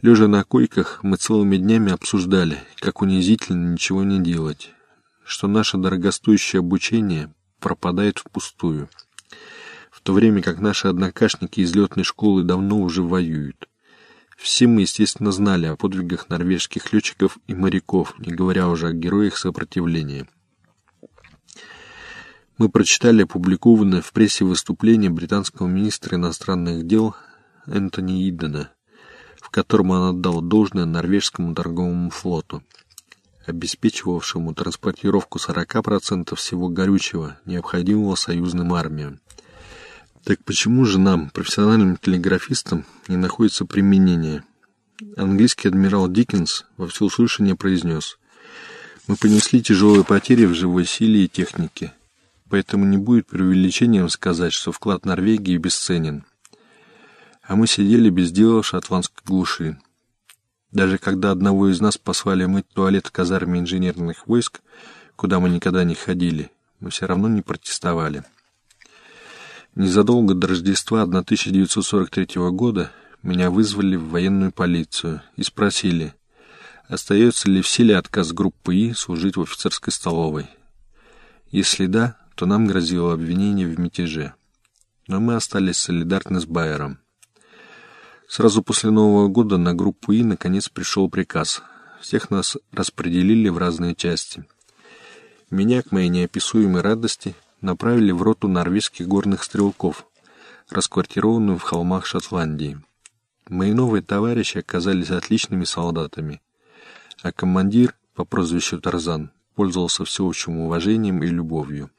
Лежа на койках, мы целыми днями обсуждали, как унизительно ничего не делать, что наше дорогостоящее обучение пропадает впустую, в то время как наши однокашники из летной школы давно уже воюют. Все мы, естественно, знали о подвигах норвежских летчиков и моряков, не говоря уже о героях сопротивления. Мы прочитали опубликованное в прессе выступление британского министра иностранных дел Энтони Идена, в котором он отдал должное норвежскому торговому флоту, обеспечивавшему транспортировку 40% всего горючего, необходимого союзным армиям. Так почему же нам, профессиональным телеграфистам, не находится применение? Английский адмирал Диккенс во всеуслышание произнес «Мы понесли тяжелые потери в живой силе и технике, поэтому не будет преувеличением сказать, что вклад Норвегии бесценен. А мы сидели без дела в шотландской глуши. Даже когда одного из нас послали мыть туалет в казарме инженерных войск, куда мы никогда не ходили, мы все равно не протестовали. Незадолго до Рождества 1943 года меня вызвали в военную полицию и спросили, остается ли в силе отказ группы И служить в офицерской столовой. Если да, то нам грозило обвинение в мятеже. Но мы остались солидарны с Байером. Сразу после Нового года на группу И наконец пришел приказ. Всех нас распределили в разные части. Меня, к моей неописуемой радости, направили в роту норвежских горных стрелков, расквартированную в холмах Шотландии. Мои новые товарищи оказались отличными солдатами, а командир по прозвищу Тарзан пользовался всеобщим уважением и любовью.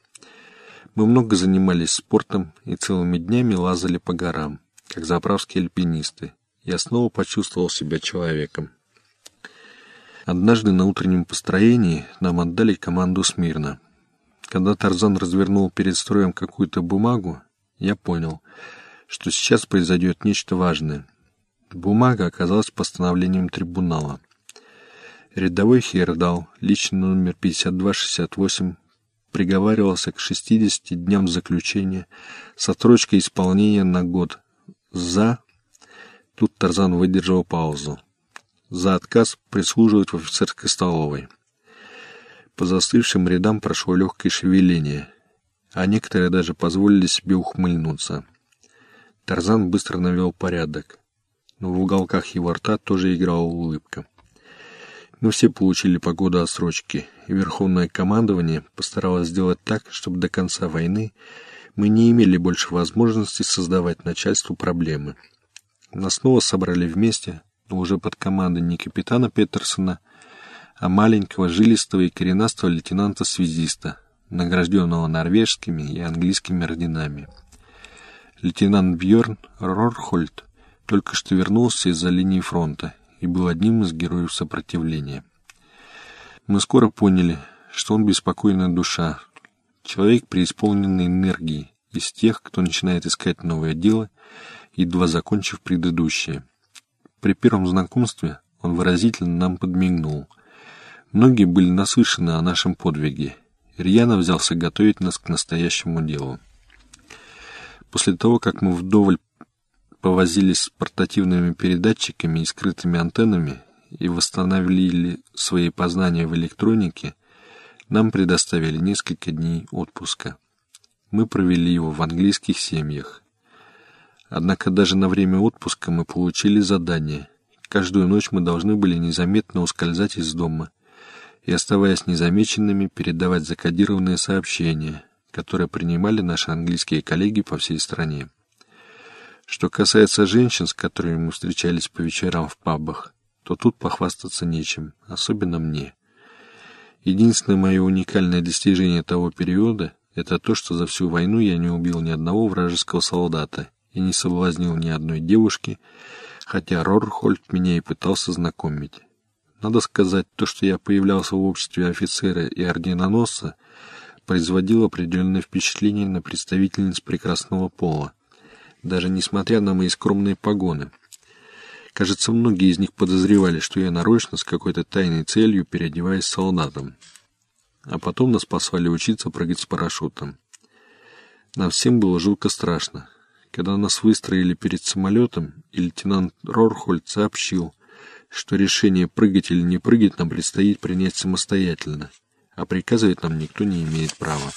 Мы много занимались спортом и целыми днями лазали по горам как заправские альпинисты, я снова почувствовал себя человеком. Однажды на утреннем построении нам отдали команду смирно. Когда Тарзан развернул перед строем какую-то бумагу, я понял, что сейчас произойдет нечто важное. Бумага оказалась постановлением трибунала. Рядовой Хердал, личный номер 5268, приговаривался к 60 дням заключения с отсрочкой исполнения на год за... Тут Тарзан выдержал паузу. За отказ прислуживать в офицерской столовой. По застывшим рядам прошло легкое шевеление, а некоторые даже позволили себе ухмыльнуться. Тарзан быстро навел порядок, но в уголках его рта тоже играла улыбка. Мы все получили по году отсрочки, и Верховное командование постаралось сделать так, чтобы до конца войны мы не имели больше возможности создавать начальству проблемы. Нас снова собрали вместе, но уже под командой не капитана Петерсона, а маленького, жилистого и коренастого лейтенанта-связиста, награжденного норвежскими и английскими орденами. Лейтенант Бьорн Рорхольд только что вернулся из-за линии фронта и был одним из героев сопротивления. Мы скоро поняли, что он беспокойная душа, Человек, преисполненный энергией, из тех, кто начинает искать новое дело, едва закончив предыдущее. При первом знакомстве он выразительно нам подмигнул. Многие были наслышаны о нашем подвиге. Рьяно взялся готовить нас к настоящему делу. После того, как мы вдоволь повозились с портативными передатчиками и скрытыми антеннами и восстановили свои познания в электронике, нам предоставили несколько дней отпуска. Мы провели его в английских семьях. Однако даже на время отпуска мы получили задание. Каждую ночь мы должны были незаметно ускользать из дома и, оставаясь незамеченными, передавать закодированные сообщения, которые принимали наши английские коллеги по всей стране. Что касается женщин, с которыми мы встречались по вечерам в пабах, то тут похвастаться нечем, особенно мне. Единственное мое уникальное достижение того периода — это то, что за всю войну я не убил ни одного вражеского солдата и не соблазнил ни одной девушки, хотя Рорхольд меня и пытался знакомить. Надо сказать, то, что я появлялся в обществе офицера и орденоносца, производило определенное впечатление на представительниц прекрасного пола, даже несмотря на мои скромные погоны — Кажется, многие из них подозревали, что я нарочно с какой-то тайной целью переодеваюсь солдатом. А потом нас послали учиться прыгать с парашютом. Нам всем было жутко страшно. Когда нас выстроили перед самолетом, и лейтенант Рорхольд сообщил, что решение прыгать или не прыгать нам предстоит принять самостоятельно, а приказывать нам никто не имеет права.